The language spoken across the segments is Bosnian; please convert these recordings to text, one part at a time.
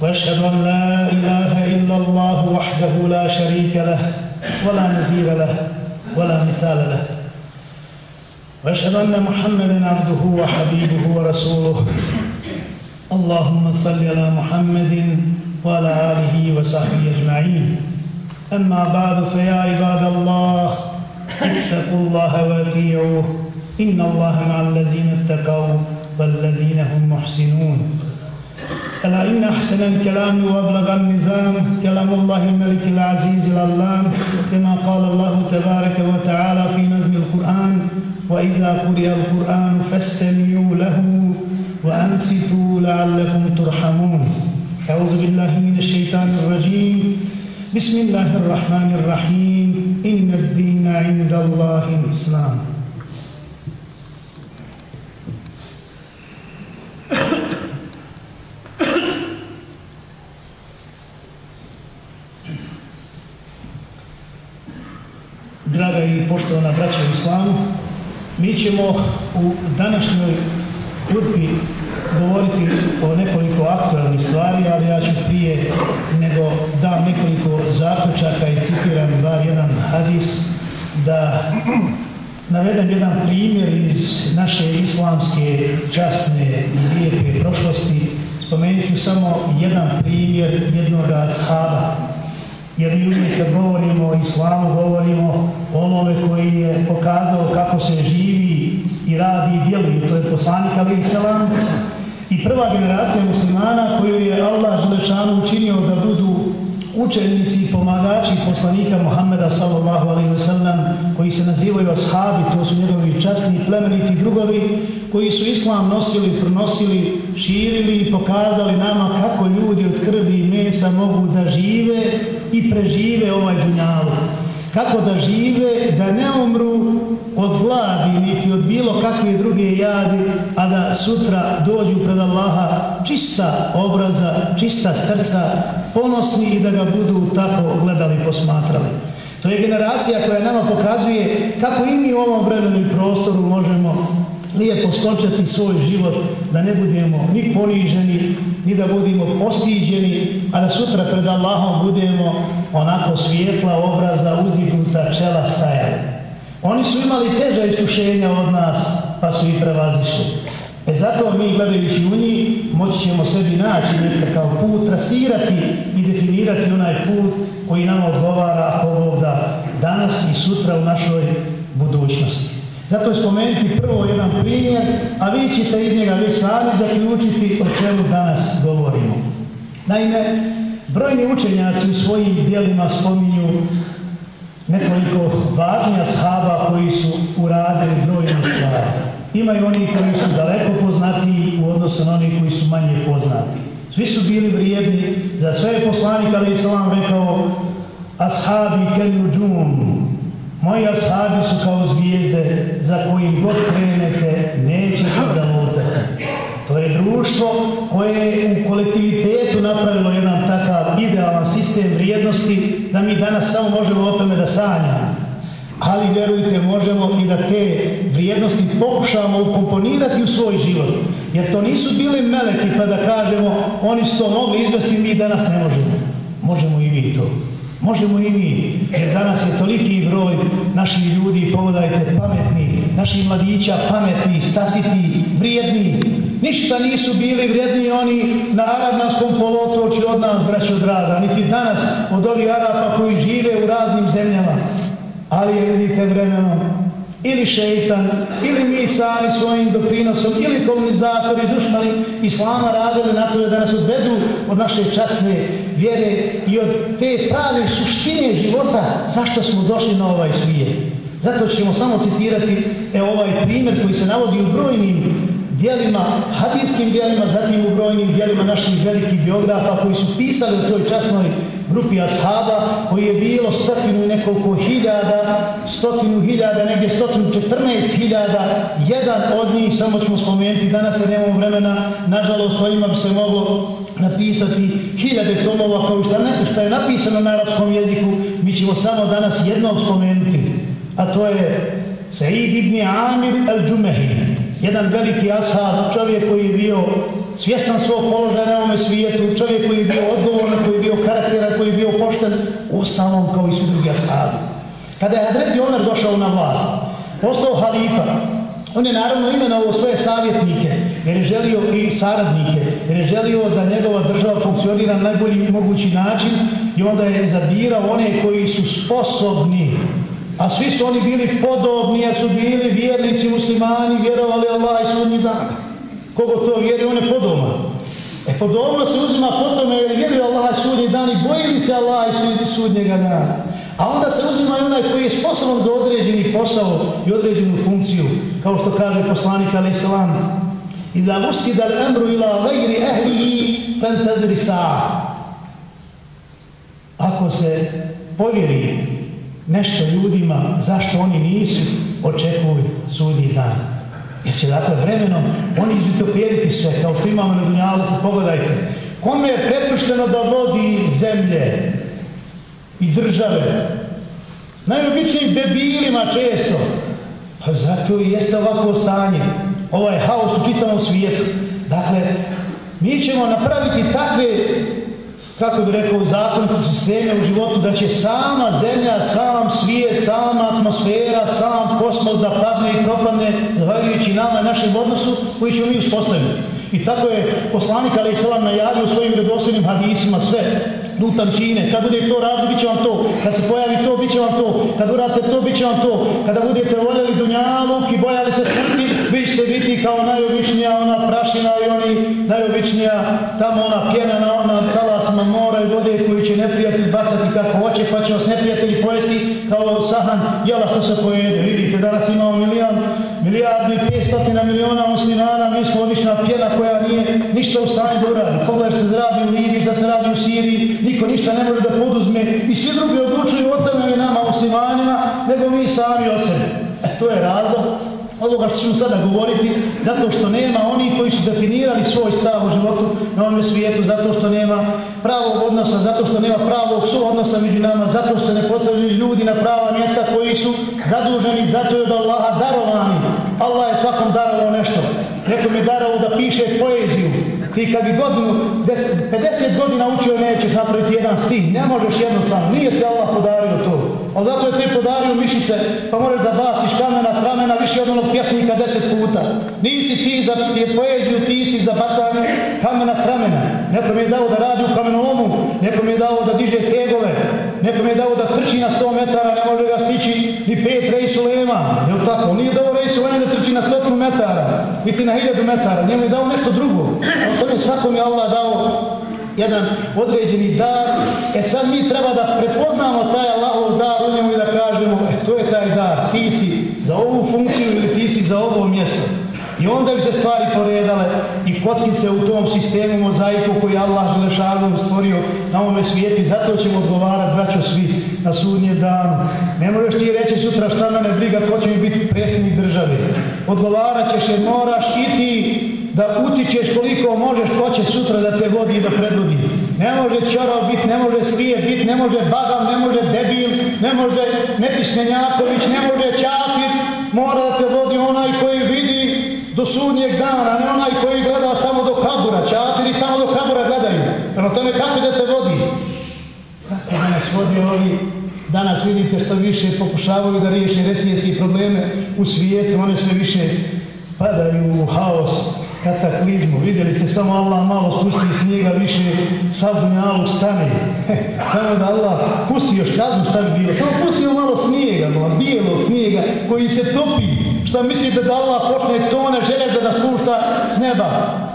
وأشهد أن لا إله إلا الله وحده لا شريك له ولا نذير له ولا مثال له. وأشهد أن محمدا عبده وحبيبه ورسوله. اللهم صل على محمد وعلى آله وصحبه أجمعين. أما بعد فيا عباد الله اتقوا الله واتيعوه إن الله مع الذين اتقوا والذين هم محسنون. ألا إن أحسن الكلام وأبلغ النظام كلام الله الملك العزيز العلام كما قال الله تبارك وتعالى في نظم القرآن وإذا قرئ القرآن فاستمعوا له وأنصتوا لعلكم ترحمون. أعوذ بالله من الشيطان الرجيم. بسم الله الرحمن الرحيم. إن الدين عند الله الإسلام. Draga i poštovana braća u islamu, mi ćemo u današnjoj urbi govoriti o nekoliko aktualnih stvari, ali ja ću prije nego dam nekoliko zaključaka i citiram bar jedan hadis da navedem jedan primjer iz naše islamske časne i lijepe prošlosti. Spomenut ću samo jedan primjer jednog ashaba. Jer mi uvijek kad govorimo o islamu, govorimo onome koji je pokazao kako se živi i radi i djeluje. To je poslanik Ali Isalam, i prva generacija muslimana koju je Allah Želešanu učinio da budu učenici i pomagači poslanika Muhammeda sallallahu alaihi wa sallam koji se nazivaju ashabi, to su njegovi časni plemeniti drugovi koji su islam nosili, pronosili, širili i pokazali nama kako ljudi od krvi i mesa mogu da žive i prežive ovaj dunjalu. Kako da žive, da ne umru od vladi, niti od bilo kakve druge jadi, a da sutra dođu pred Allaha čista obraza, čista srca, ponosni i da ga budu tako gledali, posmatrali. To je generacija koja nama pokazuje kako i mi u ovom vremenu i prostoru možemo lijepo skončati svoj život, da ne budemo ni poniženi, ni da budemo postiđeni, a da sutra pred Allahom budemo onako svijetla obraza, uzdignuta čela stajali. Oni su imali teža iskušenja od nas, pa su i prevazišli. E zato mi gledajući u njih moći ćemo sebi naći nekakav put, rasirati i definirati onaj put koji nam odgovara ako Bog da danas i sutra u našoj budućnosti. Zato je spomenuti prvo jedan primjer, a vi ćete iz njega već sami zaključiti o čemu danas govorimo. Naime, brojni učenjaci u svojim dijelima spominju nekoliko važnija shaba koji su uradili brojne stvari. Imaju oni koji su daleko poznati u odnosu na oni koji su manje poznati. Svi su bili vrijedni za sve poslanike, ali sam vam rekao ashabi kenu džum. Moji ashabi su kao zvijezde za kojim god krenete nećete zalutati. To je društvo koje je u kolektivitetu napravilo jedan takav idealan sistem vrijednosti da mi danas samo možemo o tome da sanjamo. Ali vjerujte, možemo i da te vrijednosti pokušamo ukomponirati u svoj život. Jer to nisu bili meleki pa da kažemo oni su to mogli izvesti, mi danas ne možemo. Možemo i mi to. Možemo i mi, jer danas je toliki broj naših ljudi, pogledajte, pametni, naših mladića, pametni, stasiti, vrijedni, ništa nisu bili vrijedni oni na arabnarskom polotoču od nas, braćo draga, niti danas od ovih arapa koji žive u raznim zemljama. Ali je vidite vremenom, ili šeitan, ili mi sami svojim doprinosom, ili komunizatori, dušmani islama radili na to da nas odvedu od naše časne vjere i od te prave suštine života zašto smo došli na ovaj svijet. Zato ćemo samo citirati e, ovaj primjer koji se navodi u brojnim dijelima, hadijskim dijelima, zatim u brojnim dijelima naših velikih biografa koji su pisali u toj časnoj grupi ashaba, koji je bilo stotinu i nekoliko hiljada, stotinu hiljada, negdje stotinu četrnaest hiljada, jedan od njih, samo ćemo spomenuti, danas se nemamo vremena, nažalost, kojima bi se moglo napisati hiljade tomova kao što, ne, šta je napisano na arapskom jeziku, mi ćemo samo danas jednom spomenuti, a to je Sa'id ibn Amir al-Džumehi, jedan veliki asad, čovjek koji je bio svjestan svog položaja na ovome svijetu, čovjek koji je bio odgovoran, koji je bio karakteran, koji je bio pošten, ostalom kao i svi drugi asadi. Kada je Hadreti Omer došao na vlast, postao halifa, on je naravno imenovao svoje savjetnike, jer je želio i saradnike, jer je želio da njegova država funkcionira na najbolji mogući način i onda je zabirao one koji su sposobni A svi su oni bili podobni, jer su bili vjernici, muslimani, vjerovali Allah i sudnji dan. Kogo to vjeri, on je podoban. E podobno se uzima potom jer vjeruje Allah i sudnji dan i bojili se Allah i sudnjega dana. A onda se uzima i onaj koji je sposoban za određeni posao i određenu funkciju, kao što kaže poslanik a.s. I da musi da emru ila gajri ehli fantazri sa. Ako se povjeri nešto ljudima zašto oni nisu očekuju sudnji dan. Jer će dakle vremenom oni izvitopijeriti se kao što imamo na dunjalu, pogledajte. Kome je prepušteno da vodi zemlje i države? Najobičnijim debilima često. Pa zato i jeste ovako stanje. Ovaj haos u čitavom svijetu. Dakle, mi ćemo napraviti takve kako bi rekao, zakonite sisteme u životu, da će sama zemlja, sam svijet, sama atmosfera, sam kosmos da padne i propadne, zahvaljujući nama i našem odnosu koji ćemo mi uspostaviti. I tako je poslanik Ali Salam najavio u svojim redosljivim hadisima sve dutančine. Kad bude to radili, bit će vam to. Kad se pojavi to, bit će vam to. Kad uradite to, bit će vam to. Kada budete voljeli dunjaluk i bojali se smrti, vi ćete biti kao najobičnija ona prašina i oni najobičnija tamo ona pjena na ona talasima mora i vode koju će neprijatelj bacati kako hoće, pa će vas neprijatelji pojesti kao sahan jela što se pojede. Vidite, danas imamo milijan, milijardu i 500 miliona muslimana, mi smo obična pjena koja nije ništa u stanju da uradi. Pogledaj se radi u Libiji, da se radi u Siriji, niko ništa ne može da poduzme i svi drugi odlučuju o tome i nama muslimanima, nego mi sami o sebi. E, to je razlog ovoga što ćemo sada govoriti, zato što nema oni koji su definirali svoj stav u životu na ovom svijetu, zato što nema pravog odnosa, zato što nema pravog suodnosa među nama, zato što se ne postavljaju ljudi na prava mjesta koji su zaduženi, zato je da Allaha darovani. Allah je svakom darovao nešto. Neko mi darovao da piše poeziju, Ti kad bi godinu, 50 godina učio nećeš napraviti jedan stih. ne možeš jednostavno, nije ti Allah podario to. Ali zato je ti podario mišice, pa možeš da baciš kamena s ramena više od onog pjesnika 10 puta. Nisi ti za poeziju, ti si za bacanje kamena s ramena. Neko mi je dao da radi u kamenolomu, neko mi je dao da diže tegove, Nekom je dao da trči na 100 metara, ne može ga stići ni pet rejsu lema. Je li tako? Nije dao rejsu lema da trči na 100 metara, niti na 1000 metara, njemu je dao nešto drugo tome svakom je Allah dao jedan određeni dar. E sad mi treba da prepoznamo taj Allahov dar u njemu i da kažemo, e to je taj dar, ti si za ovu funkciju ili ti si za ovo mjesto. I onda bi se stvari poredale i kockice u tom sistemu mozaiku koji Allah Želešanom stvorio na ovome svijetu. Zato ćemo odgovarati, braćo, svi na sudnje dan. Ne možeš ti reći sutra šta mene briga, ko će mi biti predsjednik države. Odgovarat ćeš jer moraš i ti da utičeš koliko možeš, ko će sutra da te vodi i da predvodi. Ne može čorav biti, ne može svije biti, ne može bagav, ne može debil, ne može nepismenjaković, ne može čakir, Mora da te vodi onaj koji vidi do sudnjeg dana, ne onaj koji gleda samo do kabura. Čafiri samo do kabura gledaju. Prema tome kako da te vodi? Kako da nas vodi ovi Danas vidite što više pokušavaju da riješe recesije i probleme u svijetu, one sve više padaju u haos, kataklizmu. Vidjeli ste samo Allah malo spusti snijega više sav dunjalu stane. samo da Allah pusti još kaznu šta bi bilo. Samo pustio malo snijega, malo bijelog snijega koji se topi. Šta mislite da Allah počne tone željeza da spušta s neba?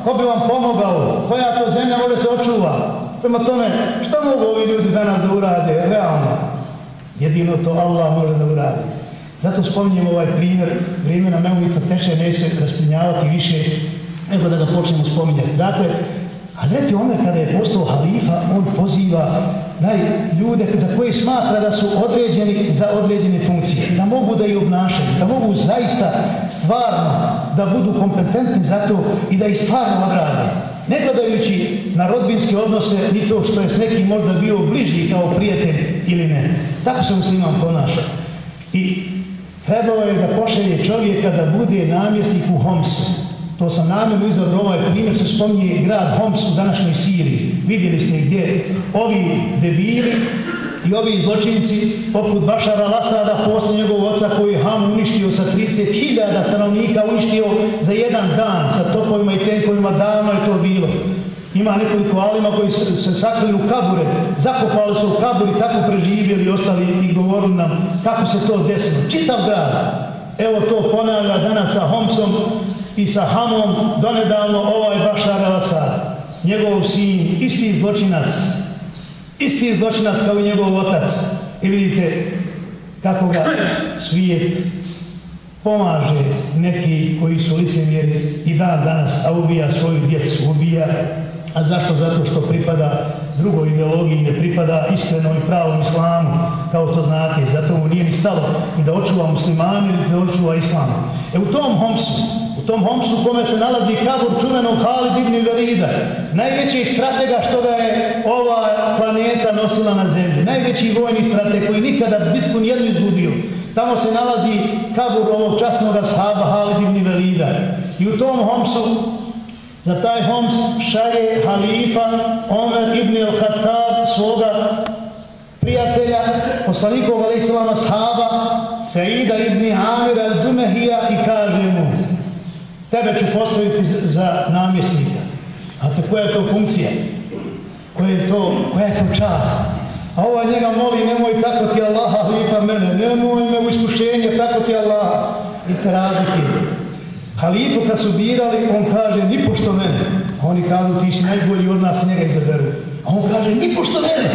Ko bi vam pomogao? Koja to zemlja može se očuva? Prema tome, šta mogu ovi ljudi danas da urade? Realno. Jedino to Allah može da uradi. Zato spominjem ovaj primjer, vrijeme na neumito teče, neće se raspinjavati više nego da ga počnemo spominjati. Dakle, Hazreti Omer ono kada je postao halifa, on poziva naj ljude za koje smatra da su određeni za određene funkcije, da mogu da ih obnašaju, da mogu zaista stvarno da budu kompetentni za to i da ih stvarno odrade. Ne gledajući na rodbinske odnose ni to što je s nekim možda bio bliži kao prijatelj ili ne. Tako se musliman ponaša. I trebalo je da pošelje čovjeka da bude namjesnik u Homsu. To sam namjerno izabrao ovaj primjer, se spominje grad Homs u današnjoj Siriji. Vidjeli ste gdje ovi debili i ovi zločinci, poput Bašara Lasada, posle njegovog oca koji je Ham uništio sa 30.000 stanovnika, uništio za jedan dan sa topovima i tenkovima, davno je to bilo. Ima nekoliko alima koji se, se sakrili u kabure, zakopali su u kaburi, tako preživjeli i ostali i govorili nam kako se to desilo. Čitav grad, evo to ponavlja danas sa Homsom, i sa Hamom donedavno ovaj Bašar al-Assad, njegov sin, isti zločinac, isti zločinac kao i njegov otac. I vidite kako ga svijet pomaže neki koji su licemjeri i dan danas, a ubija svoju djecu, ubija, a zašto? Zato što pripada drugoj ideologiji, ne pripada istvenom i pravom islamu, kao to znate, zato mu nije ni stalo i da očuva muslimani, da očuva islamu. E u tom Homsu, tom Homsu kome se nalazi kabur čuvenom Halid ibn Velida, najveći stratega što ga je ova planeta nosila na zemlji, najveći vojni strateg koji nikada bitku nijednu izgubio, tamo se nalazi kabur ovog časnog ashaba Halid ibn Velida. I u tom Homsu, za taj Homs šalje halifa Omer ibn al-Khattab svoga prijatelja, poslanikov alaihissalama ashaba, Saida ibn Amir al-Dumehija i kaže mu, tebe ću postaviti za namjesnika. A te koja je to funkcija? Koja je to, koja je to čast? A ova njega moli, nemoj tako ti Allaha halifa mene, nemoj me u iskušenje, tako ti Allaha. I te. Halifu kad su birali, on kaže, ni pošto mene. A oni kažu, ti si najbolji od nas, njega izaberu. A on kaže, ni pošto mene.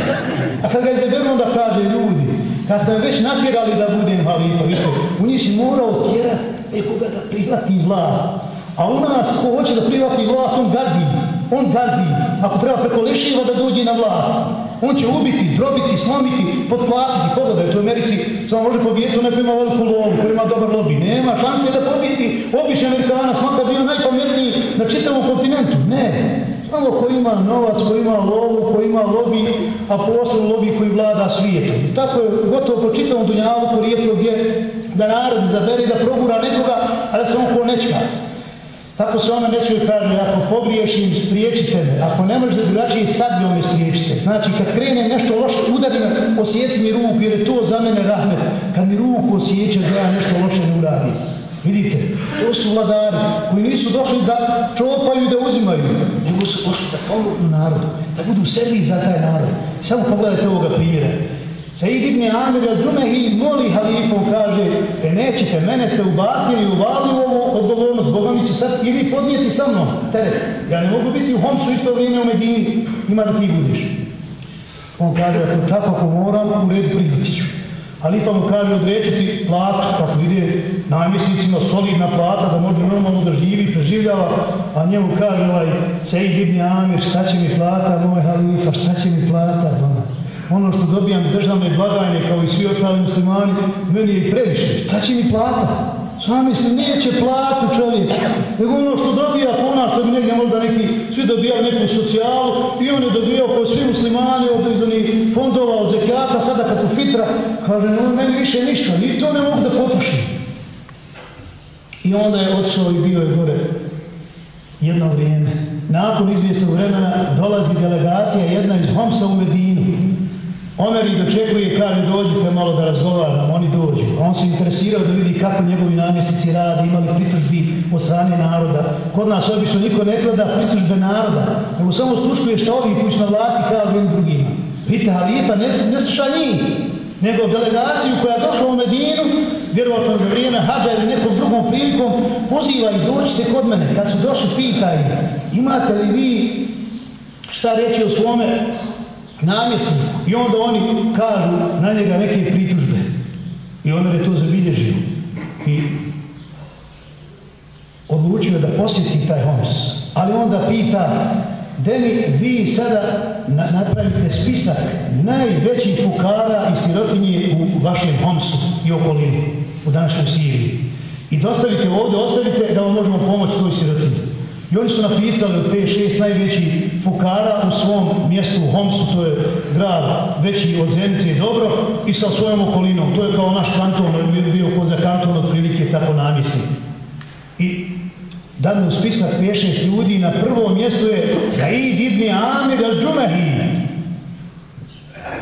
A kad ga izaberu, onda kaže, ljudi, kad ste već natjerali da budem halifa, vidite, u njih si morao tjerati nekoga da prihvati vlast. A u nas, ko hoće da privati vlast, on gazi. On gazi. Ako treba preko lešiva da dođe na vlast. On će ubiti, drobiti, slomiti, potplatiti. Pogledaj, to u Americi samo može pobijeti neko ima veliku lovu, koji ima dobar lobby. Nema šanse da pobijeti običan Amerikana, smaka bio najpametniji na čitavom kontinentu. Ne. Samo ko ima novac, ko ima lovu, ko ima lobby, a posebno lobby koji vlada svijetom. Tako je gotovo po čitavom dunjavu, ko rijetko gdje da narod zabere da progura nekoga, ali samo se ko nečka. Tako se ona neću kaže, ako pogriješim, spriječite me. Ako ne možete drugačije, sad bi ome spriječite. Znači, kad krene nešto loše, udari me, osjeci mi ruku, jer je to za mene rahmet. Kad mi ruku osjeća, da ja nešto loše ne uradim. Vidite, to su vladari koji nisu došli da čopaju i da uzimaju, nego su došli da pomognu narodu, da budu sebi za taj narod. Samo pogledajte ovoga primjera. Sejid ibn Amir al-Džumehi moli halifu, kaže, te nećete, mene ste ubacili, uvali u ovu odgovornost, Boga mi će sad i vi podnijeti sa mnom, teret. Ja ne mogu biti u Homsu isto vrijeme u Medini, ima da ti budiš. On kaže, ako tako ako moram, u redu prihvatit ću. Halifa mu kaže odrećiti platu, kako ide namjesnicima, solidna plata, da može normalno da živi preživljava, a njemu kaže ovaj Sejid ibn Amir, šta će mi plata, moj halifa, šta će mi plata, moj ono što dobijam državne blagajne kao i svi ostali muslimani, meni je previše. Šta će mi plata? Sami se neće platu čovjek. Nego ono što dobija po nas, što bi negdje možda neki, svi dobijali neku socijalu i on je dobijao po svi muslimani od izdanih fondova, od zekijata, sada kako fitra, kaže, no, meni više ništa, ni to ne mogu da potušim. I onda je otišao i bio je gore jedno vrijeme. Nakon izvijesa vremena dolazi delegacija jedna iz Homsa u Medinu. Omer ih dočekuje i kaže dođite malo da razgovaram, oni dođu. On se interesirao da vidi kako njegovi namjesnici rade, imali pritužbi od strane naroda. Kod nas obično niko ne gleda pritužbe naroda, nego samo sluškuje što ovi koji su na vlasti kao drugim drugima. Vidite, halifa ne, ne sluša njih, nego delegaciju koja je došla u Medinu, vjerovatno za vrijeme hađa ili nekom drugom prilikom, poziva i dođite kod mene. Kad su došli, pitaj, imate li vi šta reći o svome namjesnik i onda oni kažu na njega neke pritužbe i onda je to zabilježio i odlučio da posjeti taj Homs. Ali onda pita, da mi vi sada napravite spisak najvećih fukara i sirotinje u vašem Homsu i okolini, u današnjoj Siriji. I dostavite ovdje, ostavite da vam možemo pomoći toj sirotinji. I oni su napisali od 5-6 najvećih fukara u svom mjestu Homsu, to je grad veći od Zenice i dobro, i sa svojom okolinom. To je kao naš kanton, on je bio kod za kanton otprilike tako namisli. I dan u spisak 5-6 ljudi na prvom mjestu je Zaid ibn Amir al-Džumehi.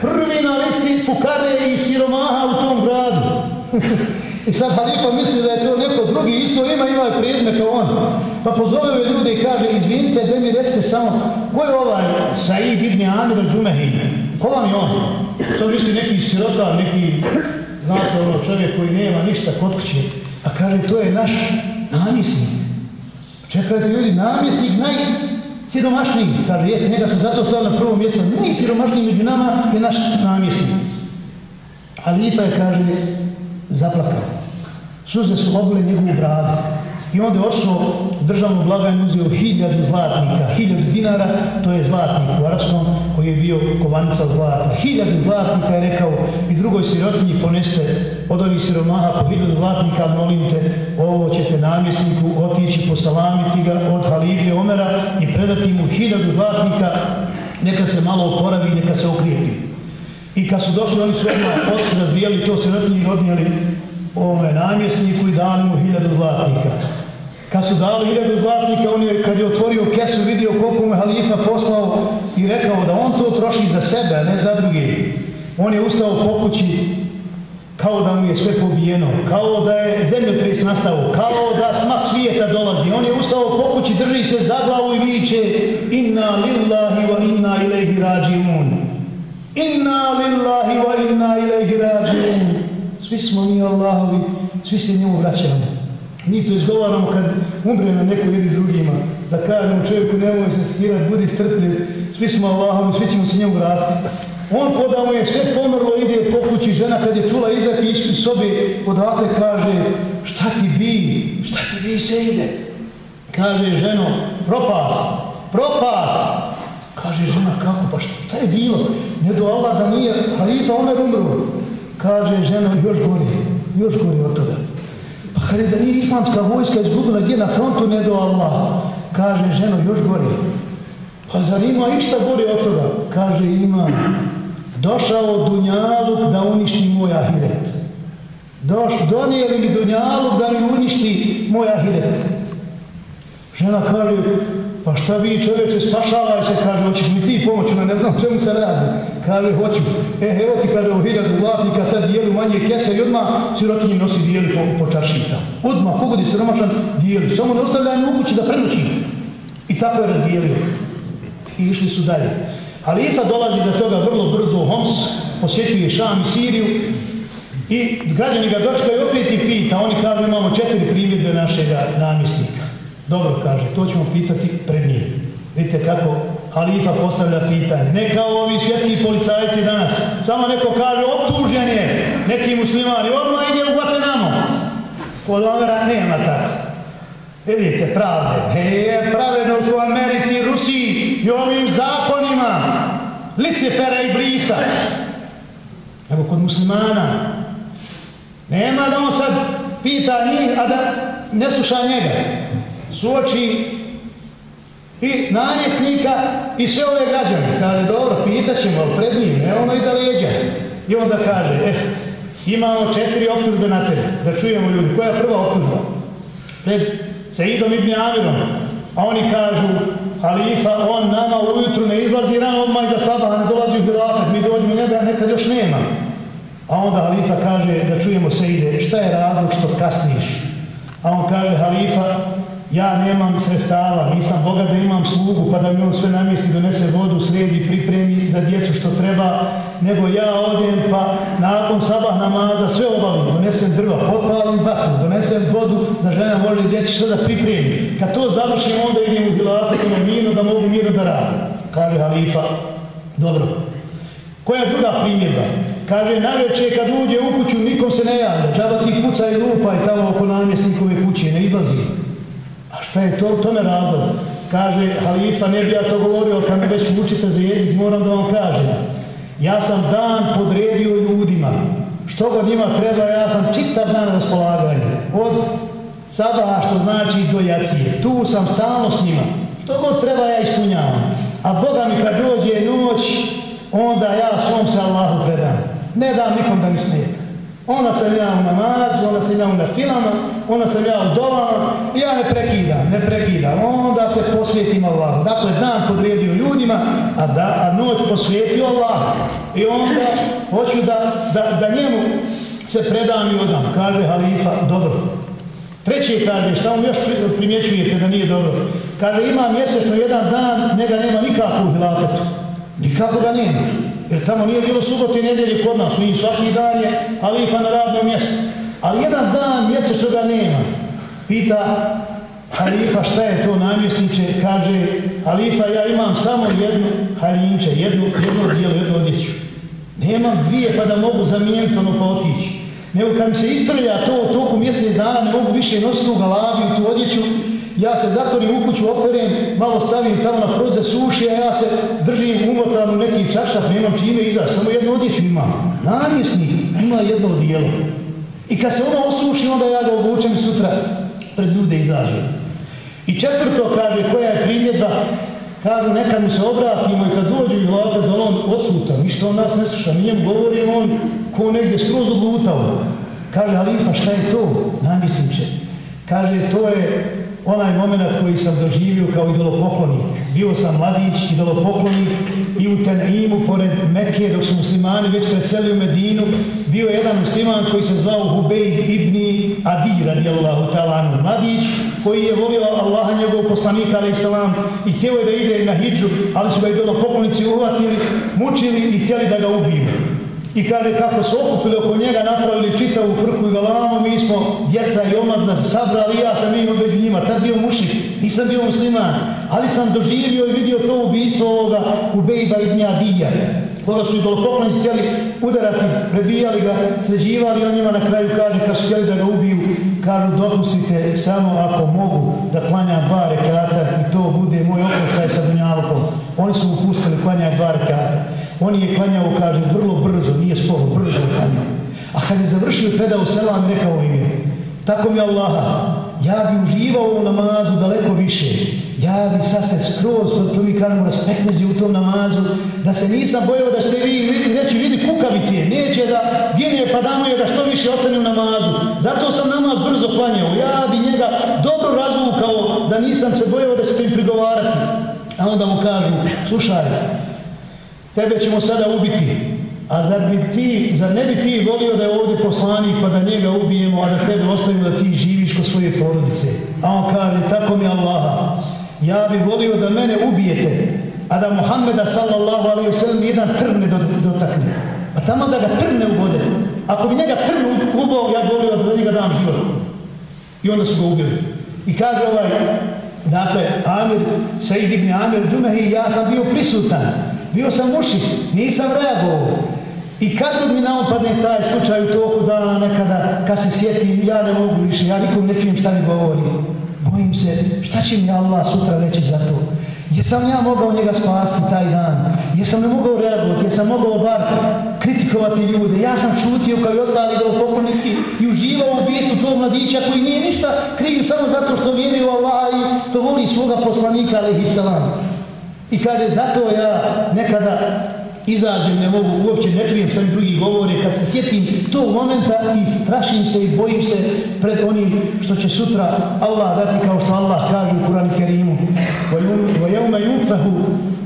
Prvi na listi fukare i siromaha u tom gradu. I sad halifa misli da je to neko drugi, isto ima, ima predmet kao on. Pa pozove ove ljude i kaže, izvinite, da mi recite samo, ko je ovaj Said ibn Amir al-Džumehi? Ko vam je on? To misli neki sirota, neki, znate, ono, čovjek koji nema ništa kod kuće. A kaže, to je naš namisnik. Čekajte ljudi, namisnik najsiromašniji. Kaže, jesi, njega su zato stavili na prvom mjestu. Najsiromašniji među nama, je naš namisnik. Halifa je, kaže, zaplakao. Suze su obile njegovu bradu. I onda je odšao državnu blagajnu uzeo hiljadu zlatnika, hiljadu dinara, to je zlatnik u Arabskom, koji je bio kovanica zlata. Hiljadu zlatnika je rekao i drugoj sirotinji ponese od ovih siromaha po hiljadu zlatnika, molim te, ovo ćete namjesniku otići, posalamiti ga od halife Omera i predati mu hiljadu zlatnika, neka se malo oporavi, neka se okrijepi. I kad su došli, oni su odmah odšli, razbijali to sirotinji i odnijeli ovome namjesniku i dali mu hiljadu zlatnika. Kad su dali hiljadu zlatnika, on je, kad je otvorio kesu, vidio koliko mu je halifa poslao i rekao da on to troši za sebe, a ne za druge. On je ustao po kući kao da mu je sve pobijeno, kao da je zemljotres nastao, kao da smak svijeta dolazi. On je ustao po kući, drži se za glavu i viće Inna lillahi wa inna ilaihi rađimu. Inna lillahi wa inna ilaihi rađun. Svi smo mi Allahovi, svi se njemu vraćamo. Mi to izgovaramo kad umremo neko ili drugima. Da kažemo čovjeku nemoj se skirati, budi strpljiv, svi smo Allahovi, svi ćemo se njemu vratiti. On poda mu je sve pomrlo, ide po kući, žena kad je čula izdati iz sobe, odavde kaže, šta ti bi, šta ti bi se ide? Kaže ženo, propast, propast. Kaže žena, kako, pa šta je bilo? Ne do Allah da nije, halifa Omer umru. Kaže žena, još gori, još gori od toga. Pa kada je da nije islamska vojska izgubila gdje na frontu, ne do Allah. Kaže ženo, još gori. Pa zar ima išta gori od toga? Kaže, ima. Došao Dunjaluk da uništi moj ahiret. Doš, donijeli mi Dunjaluk da mi uništi moj ahiret. Žena kaže, pa šta vi čovječe, spašavaj se, kaže, hoćeš mi ti pomoći, ne znam čemu se radi. Kaže, hoću. E, evo ti, kaže, u hiljadu vlatnika, sad dijeli manje kese i odmah sirotinji nosi dijeli po, po čaršita. Odmah, pogodi se dijeli. Samo ne ostavljaj mu kući da prenoći. I tako je razdijelio. I išli su dalje. Ali Isa dolazi za toga vrlo brzo u Homs, posjetuje Šam i Siriju i građani ga dočkaju opet i pita. Oni kažu, imamo četiri primjedbe našeg namisnika. Dobro, kaže, to ćemo pitati pred njim. Vidite kako halifa postavlja pitanje. Ne kao ovi svjetski policajci danas. Samo neko kaže, optužen je neki muslimani, odmah ide u Guatenamo. Kod Omera nema tako. Vidite, pravde. E, pravedno u Americi, Rusiji i ovim zakonima. Licifera i brisa. Evo kod muslimana. Nema da on sad pita njih, a da ne sluša njega. Suoči i namjesnika i sve ove građane. Kaže, dobro, pitaćemo, ali pred njim, ne ono iza lijeđa. I onda kaže, eh, imamo četiri optužbe na tebe, da čujemo ljudi. Koja je prva optužba? Pred Seidom ibn Amirom. A oni kažu, halifa, on nama ujutru ne izlazi rano odmah iza sabah, ne dolazi u hilatak, mi dođemo njega, nekad još nema. A onda halifa kaže, da čujemo Seide, šta je razlog što kasniš? A on kaže, halifa, ja nemam sredstava, nisam Boga da imam slugu pa da mi on sve namjesti, donese vodu, sredi, pripremi za djecu što treba, nego ja odem pa nakon sabah namaza sve obavim, donesem drva, potpalim vatru, donesem vodu da žena može djeći sve da pripremi. Kad to završim, onda idem u bilatu na minu da mogu mirno da radim. Kaže halifa, dobro. Koja je druga primjedba? Kaže, najveće kad uđe u kuću, nikom se ne javlja. Džaba ti puca i lupa i tamo oko namjesnikove kuće, ne izlazi. A šta je to? To ne radilo? Kaže, halifa, ne bi ja to govorio, kad me već učite za jezik, moram da vam kažem. Ja sam dan podredio ljudima. Što god njima treba, ja sam čitav dan raspolaganje. Od sada, što znači do jacije. Tu sam stalno s njima. Što god treba, ja ispunjavam. A Boga mi kad dođe noć, onda ja svom se Allahu predam. Ne dam nikom da mi smije. Ona sam ja u namazu, ona sam ja u nefilama, ona sam ja u dolama, ja ne prekidam, ne prekidam. Onda se posvijetim Allahu. Dakle, dan podredio ljudima, a, da, a noć posvijetio Allahu. I onda hoću da, da, da njemu se predam i odam. Kaže halifa, dobro. Treće kaže, šta vam još primjećujete da nije dobro? Kaže, ima mjesečno jedan dan, njega nema nikakvu hilafetu. Nikako ga nema. Jer tamo nije bilo subote i nedjelje kod nas, i svaki dan je halifa na radnom mjestu. Ali jedan dan mjesečno ga nema. Pita halifa šta je to namjesniče, kaže halifa ja imam samo jednu halinče, jednu, jednu dijelu, jednu odjeću. Nemam dvije pa da mogu zamijeniti ono pa otići. Nego kad mi se istrlja to u toku mjesec dana, ne mogu više nositi u galabi tu odjeću, ja se zatvorim u kuću, operem, malo stavim tamo na proze suši, a ja se držim umotan u neki čašak, nemam čime izaći, samo jednu odjeću imam. Namjesnik ima jedno dijelo. I kad se ono osuši, onda ja ga obučem sutra pred ljude izažem. I četvrto kaže, koja je primjedba, kažu nekad mu se obratimo i kad dođu i hlata da on odsuta, ništa on nas ne sluša, mi njemu govorimo on ko negdje skroz oblutao. Kaže, Halifa, šta je to? Namislim će. Kaže, to je onaj moment koji sam doživio kao idolopoklonik. Bio sam mladić, idolopoklonik i u Tenimu, pored Mekke, dok su muslimani već preseli u Medinu, bio je jedan musliman koji se zvao Hubej ibn Adi, radijallahu talanu, mladić, koji je volio Allaha njegov poslanika, ali salam, i htio je da ide na hijđu, ali su ga idolopoklonici uhvatili, mučili i htjeli da ga ubiju. I kaže kako su okupili oko njega, napravili čitavu frku i galamu, mi smo djeca i omladna sabrali, ja sam imao među njima, tad bio mušik, nisam bio musliman, ali sam doživio i vidio to ubijstvo ovoga u Bejba i Dnja Dija, koga su idolopoklonici htjeli udarati, prebijali ga, sređivali on njima na kraju kaže, kad su htjeli da ga ubiju, kažu, dopustite samo ako mogu da klanjam dva rekata i to bude moj oproštaj sa Dunjalkom. Oni su upustili klanja dva rekata. On je klanjao, kaže, vrlo brzo, nije sporo, brzo klanjao. A kad je završio predao selam, rekao im je, tako mi Allaha, ja bi uživao u namazu daleko više. Ja bi sad se skroz, to mi kažemo, raspeknezi u tom namazu, da se nisam bojao da ste vi, neće vidi kukavice, neće da genije pa damo je da što više ostane u namazu. Zato sam namaz brzo klanjao. Ja bi njega dobro razvukao da nisam se bojao da ćete im prigovarati. A onda mu kažu, slušaj, tebe ćemo sada ubiti. A zar bi ti, zar ne bi ti volio da je ovdje poslanik pa da njega ubijemo, a da tebe ostavimo da ti živiš kod svoje porodice? A on kaže, tako mi Allaha, ja bi volio da mene ubijete, a da Muhammeda sallallahu alaihi wa sallam jedan trne dotakne. A tamo da ga trne ubode. Ako bi njega trnu ubao, ja bi volio da njega dam život. I onda su ga ubili. I kaže ovaj, dakle, Amir, Said ibn Amir Dumehi, ja sam bio prisutan. Bio sam mušik, nisam reagovao. I kad mi naopadne taj slučaj u toku dana nekada, kad se sjetim, ja ne mogu više, ja nikom ne čujem šta mi govori. Bojim se, šta će mi Allah sutra reći za to? Jesam ja mogao njega spasti taj dan? Jesam ne mogao reagovati? Jesam mogao bar kritikovati ljude? Ja sam čutio kao i ostali do poklonici i uživao u bijestu tog mladića koji nije ništa kriv samo zato što vjeri u Allah i to voli svoga poslanika, ali salam. I kaže, zato ja nekada izađem, ne mogu, uopće ne čujem što mi drugi govore, kad se sjetim tog momenta i strašim se i bojim se pred onim što će sutra Allah dati kao što Allah kaže u Kur'an Kerimu. وَيَوْمَ يُنْفَهُ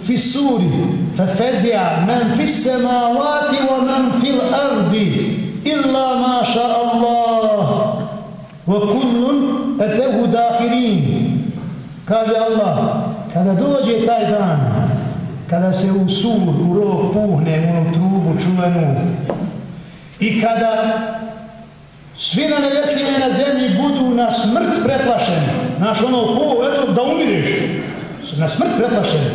فِي السُّورِ فَفَزِعَ مَنْ فِي السَّمَاوَاتِ وَمَنْ فِي الْأَرْضِ إِلَّا مَا شَاءَ اللَّهِ وَكُلٌّ أَتَهُ دَاخِرِينَ kaže Allah kada dođe taj dan, kada se u sur, u rog puhne, u onu trubu čuvenu, i kada svi na nebesima na zemlji budu na smrt preplašeni, naš ono, po, eto, da umireš, na smrt preplašeni,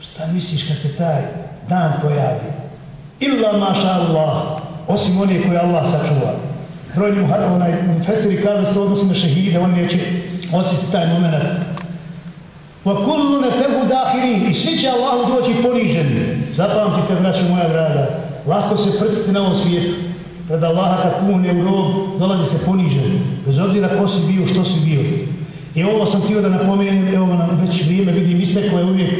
šta misliš kad se taj dan pojavi? Illa maša Allah, osim onih koje Allah sačuva. Brojni mu onaj Fesiri kaže se odnosi na šehide, on neće osjeti taj moment. Va kullu ne dahirin i svi će Allahu doći poniženi. Zapamtite, braću moja draga, lahko se prstiti na ovom svijetu. Pred Allaha kad puhne u rob, dolazi se ponižen. Bez obdira ko si bio, što si bio. I ovo sam htio da napomenem, evo nam već vrijeme vidim isteklo koje uvijek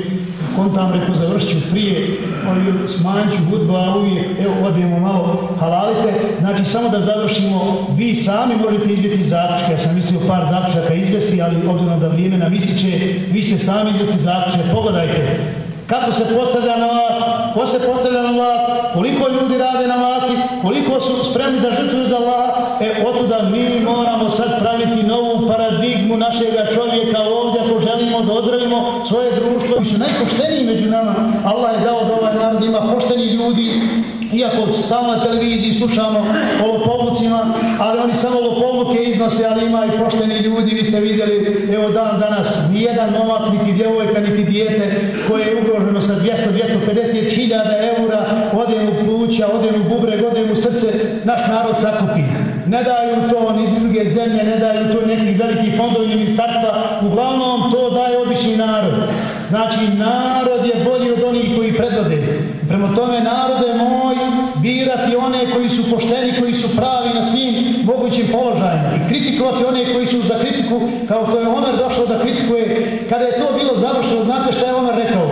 kontam reko završću prije, ovaj, smanjću hudba, a uvijek, evo, odijemo malo halalite. Znači, samo da završimo, vi sami možete izvjeti zaključke. Ja sam mislio par zaključaka izvesti, ali obzirom da vrijeme nam ističe, vi ste sami izbjeti zaključke. Pogledajte, kako se postavlja na vlast, ko se postavlja na vlast, koliko ljudi rade na vlasti, koliko su spremni da žrtvuju za Allah, e, otuda mi moramo sad praviti novu paradigmu našega čovjeka ovdje, ako da odravimo svoje društvo. Mi su najpošteniji među nama. Allah je dao da ovaj narod ima pošteni ljudi, iako stalno na televiziji slušamo o lopovlucima, ali oni samo lopovluke iznose, ali ima i pošteni ljudi, vi ste vidjeli, evo dan danas, nijedan momak, niti djevojka, niti dijete koje je ugroženo sa 200-250 hiljada eura, ode u pluća, ode u bubreg, ode u srce, naš narod sakupi. Ne daju to ni druge zemlje, ne daju to neki veliki fondovi ministarstva, uglavnom to daje obični narod. Znači, narod je bolji od onih koji predvode. Prema tome, narod je moj birati one koji su pošteni, koji su pravi na svim mogućim položajima i kritikovati one koji su za kritiku, kao što je Omer došao da kritikuje. Kada je to bilo završeno, znate šta je Omer rekao?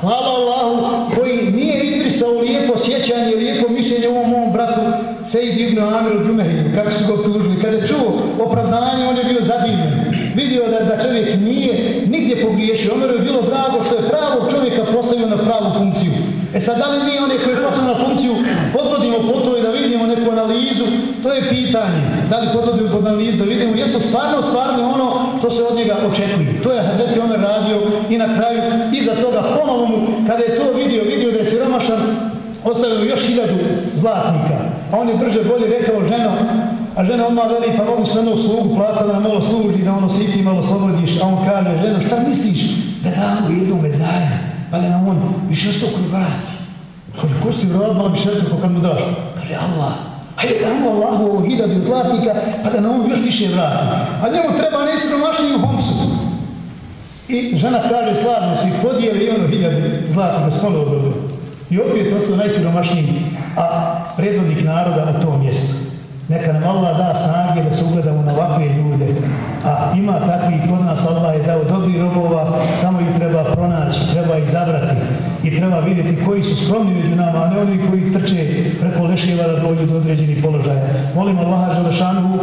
Hvala Allahu koji nije izbrisao lijepo sjećanje, lijepo mišljenje u ovom mom bratu Sejid ibn Amiru Džumehiju, kako su ga tužili. Kada je čuo opravdanje, on je bio zadivljen. Vidio da, da čovjek nije nigdje pogriješio. Omeru je bilo drago što je pravog čovjeka postavio na pravu funkciju. E sad, da li mi one koje postavimo na funkciju podvodimo po to i da vidimo neku analizu, to je pitanje. Da li podvodimo pod analizu, da vidimo jesu stvarno, stvarno ono što se od njega očekuje. To je Hazreti Omer radio i na kraju iza toga ponovo mu, kada je to vidio, vidio da je siromašan, ostavio još hiljadu zlatnika. A on je brže bolje rekao ženo, a žena odmah veli, pa mogu se jednog slugu plata da malo služi, da ono siti malo slobodiš, a on kaže, ženo, šta misliš da damo jednu mezaja, pa da nam on više sto koji vrati. Kaže, ko si vrati, malo više sto kad mu daš? Kaže, Allah, hajde damo Allahu ovog hiljadu zlatnika, pa da nam on još više vrati. A njemu treba nesiromašniji u Homsu. I žena kaže, slavno si, podijeli ono hiljadu zlatnika, sponovo dobro. I opet ostao najsiromašniji, a predvodnik naroda na tom mjestu. Neka nam Allah da snage da se ugledamo na ovakve ljude. A ima takvi kod nas Allah je dao dobri robova, samo ih treba pronaći, treba ih zabrati i treba vidjeti koji su skromni među nama, a ne oni koji trče preko leševa da dođu do određenih položaja. Molim Allaha Želešanu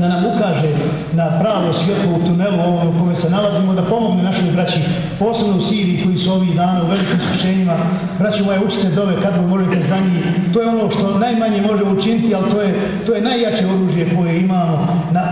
da nam ukaže na pravo svjetlo u tunelu ovom u kome se nalazimo, da pomogne našoj braći, posebno u Siriji koji su ovih dana u velikim iskušenjima, braću moje, učite dove kad vi možete za njih. To je ono što najmanje može učiniti, ali to je, to je najjače oružje koje imamo na,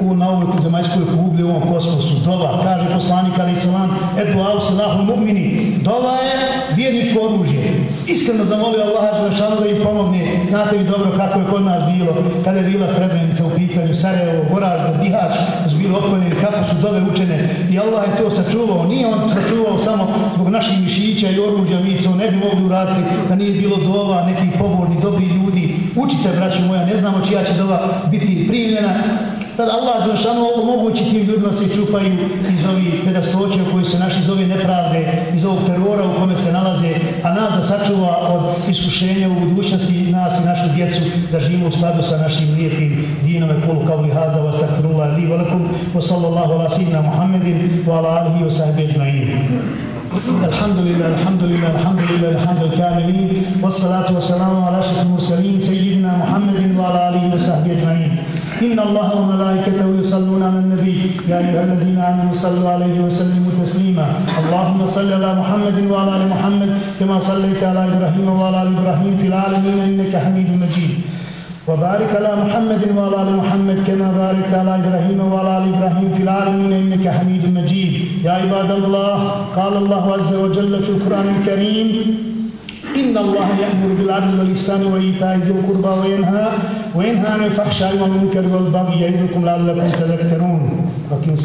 u, na ovoj zemaljskoj kugli u ovom kosmosu. Dova, kaže poslanik Ali Salam, eto, au se lahu mu'mini. Dova je vjerničko oružje. Iskreno zamolio Allaha Đelešanu da im pomogne. Znate mi dobro kako je kod nas bilo, kada je bila Srebrenica u pitanju, Sarajevo, Goražno, Bihać, su bili kako su dove učene. I Allah je to sačuvao. Nije on sačuvao samo zbog naših mišića i oruđa, mi to ne bi mogli uraditi da nije bilo dova, nekih pobornih, dobrih ljudi. Učite, braću moja, ne znamo čija će dova biti primljena. tad Allah Đelešanu omogući tim ljudima se čupaju iz ovih pedastoća koji se naši zove nepravde, iz ovog terora u kome se nalaze, a nas da iskušenja u budućnosti nas i našu djecu da živimo u skladu sa našim lijepim dinome kulu kao li hada wa stakfirullah li velikum wa sallallahu ala sidna Muhammedin wa ala alihi wa sahbihi ajma'in. الحمد لله الحمد لله الحمد لله الحمد الكاملين والصلاة والسلام على أشرف المرسلين سيدنا محمد وعلى آله وصحبه أجمعين إن الله وملائكته يصلون على النبي. يا أيها الذين آمنوا صلوا عليه وسلموا تسليما. اللهم صل على محمد وعلى آل محمد كما صليت على إبراهيم وعلى آل إبراهيم في العالمين إنك حميد مجيد. وبارك على محمد وعلى آل محمد كما باركت على إبراهيم وعلى آل إبراهيم في العالمين إنك حميد مجيد. يا عباد الله قال الله عز وجل في القرآن الكريم إن الله يأمر بالعدل والإحسان وإيتاء ذي القربى وينهى وينهى عن الفحشاء والمنكر والبغي يعظكم لعلكم تذكرون.